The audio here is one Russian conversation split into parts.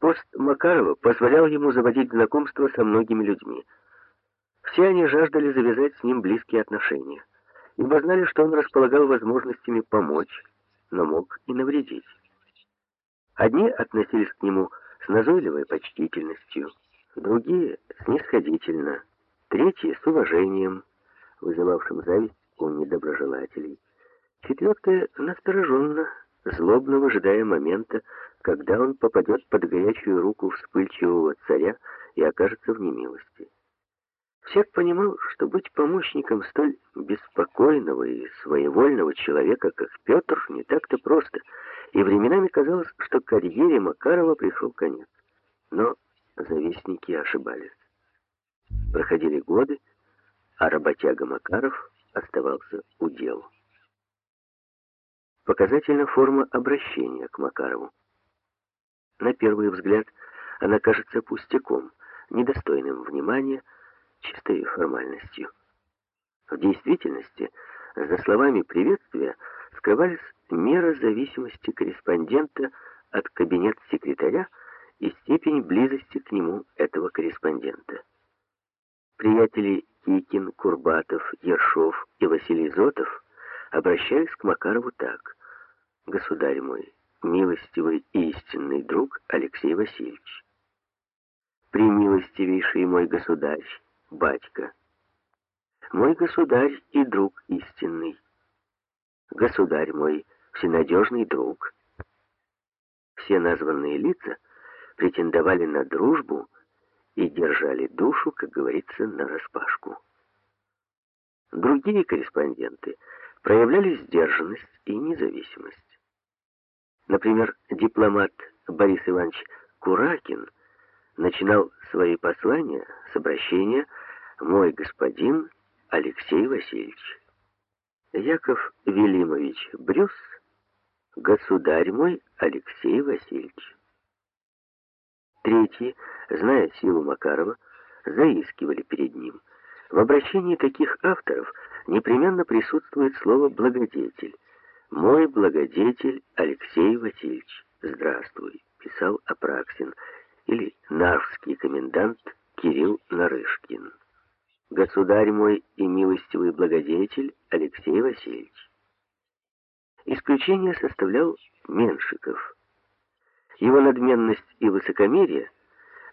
Пост Макарова позволял ему заводить знакомства со многими людьми. Все они жаждали завязать с ним близкие отношения, ибо знали, что он располагал возможностями помочь, но мог и навредить. Одни относились к нему с назойливой почтительностью, другие — снисходительно, третьи — с уважением, вызывавшим зависть у недоброжелателей, четвертое — настороженно, злобно выжидая момента, когда он попадет под горячую руку вспыльчивого царя и окажется в немилости. Всяк понимал, что быть помощником столь беспокойного и своевольного человека, как Петр, не так-то просто, и временами казалось, что карьере Макарова пришел конец. Но завистники ошибались. Проходили годы, а работяга Макаров оставался у дел. Показательна форма обращения к Макарову. На первый взгляд она кажется пустяком, недостойным внимания, чистой формальностью. В действительности, за словами приветствия скрывались мера зависимости корреспондента от кабинет-секретаря и степень близости к нему этого корреспондента. Приятели Кикин, Курбатов, Ершов и Василий Зотов обращались к Макарову так. «Государь мой, милостивый и истинный друг Алексей Васильевич, премилостивейший мой государь, батька, мой государь и друг истинный, государь мой, всенадежный друг». Все названные лица претендовали на дружбу и держали душу, как говорится, нараспашку. Другие корреспонденты проявляли сдержанность и независимость. Например, дипломат Борис Иванович Куракин начинал свои послания с обращения «Мой господин Алексей Васильевич». Яков Велимович Брюс «Государь мой Алексей Васильевич». Третьи, зная силу Макарова, заискивали перед ним. В обращении таких авторов непременно присутствует слово «благодетель». «Мой благодетель Алексей Васильевич, здравствуй», — писал Апраксин, или нарвский комендант Кирилл Нарышкин. «Государь мой и милостивый благодетель Алексей Васильевич». Исключение составлял Меншиков. Его надменность и высокомерие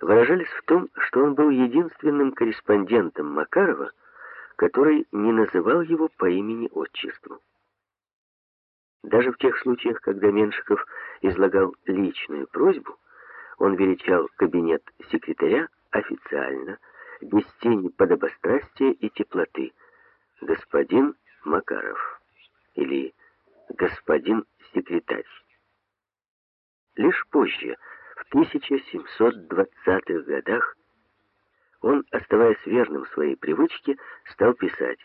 выражались в том, что он был единственным корреспондентом Макарова, который не называл его по имени-отчеству. Даже в тех случаях, когда Меншиков излагал личную просьбу, он величал кабинет секретаря официально, без тени подобострастия и теплоты, господин Макаров или господин секретарь. Лишь позже, в 1720-х годах, он, оставаясь верным своей привычке, стал писать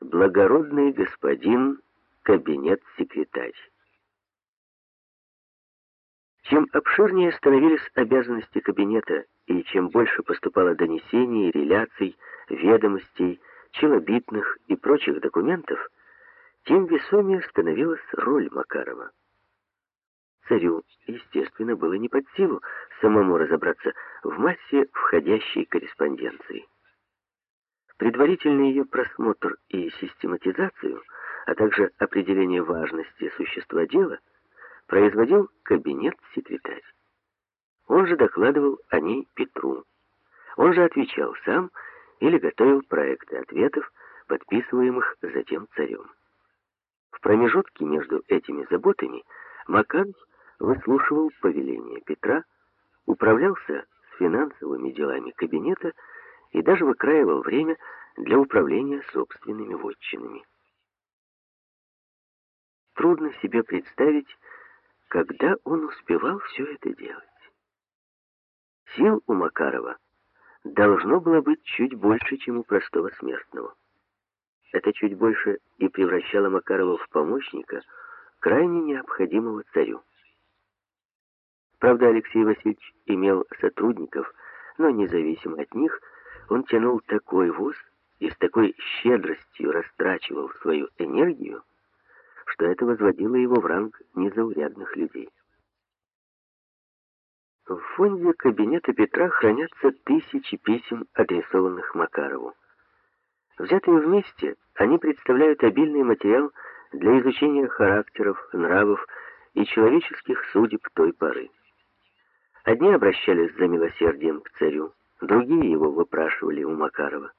«Благородный господин, кабинет-секретарь». Чем обширнее становились обязанности кабинета, и чем больше поступало донесений, реляций, ведомостей, челобитных и прочих документов, тем весомее становилась роль Макарова. Царю, естественно, было не под силу самому разобраться в массе входящей корреспонденции. Предварительный ее просмотр и систематизацию, а также определение важности существа дела производил кабинет-секретарь. Он же докладывал о ней Петру. Он же отвечал сам или готовил проекты ответов, подписываемых затем царем. В промежутке между этими заботами Макаров выслушивал повеления Петра, управлялся с финансовыми делами кабинета и даже выкраивал время для управления собственными вотчинами. Трудно себе представить, когда он успевал все это делать. Сил у Макарова должно было быть чуть больше, чем у простого смертного. Это чуть больше и превращало Макарова в помощника, крайне необходимого царю. Правда, Алексей Васильевич имел сотрудников, но независимо от них, он тянул такой воз и с такой щедростью растрачивал свою энергию, что это возводило его в ранг незаурядных людей. В фонде кабинета Петра хранятся тысячи писем, адресованных Макарову. Взятые вместе, они представляют обильный материал для изучения характеров, нравов и человеческих судеб той поры. Одни обращались за милосердием к царю, другие его выпрашивали у Макарова.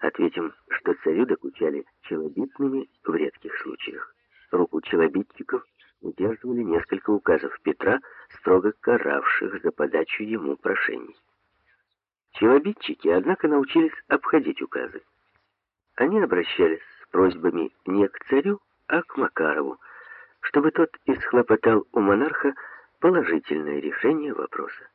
Ответим, что царю докучали челобитными в редких случаях. Руку челобитчиков удерживали несколько указов Петра, строго каравших за подачу ему прошений. Челобитчики, однако, научились обходить указы. Они обращались с просьбами не к царю, а к Макарову, чтобы тот исхлопотал у монарха положительное решение вопроса.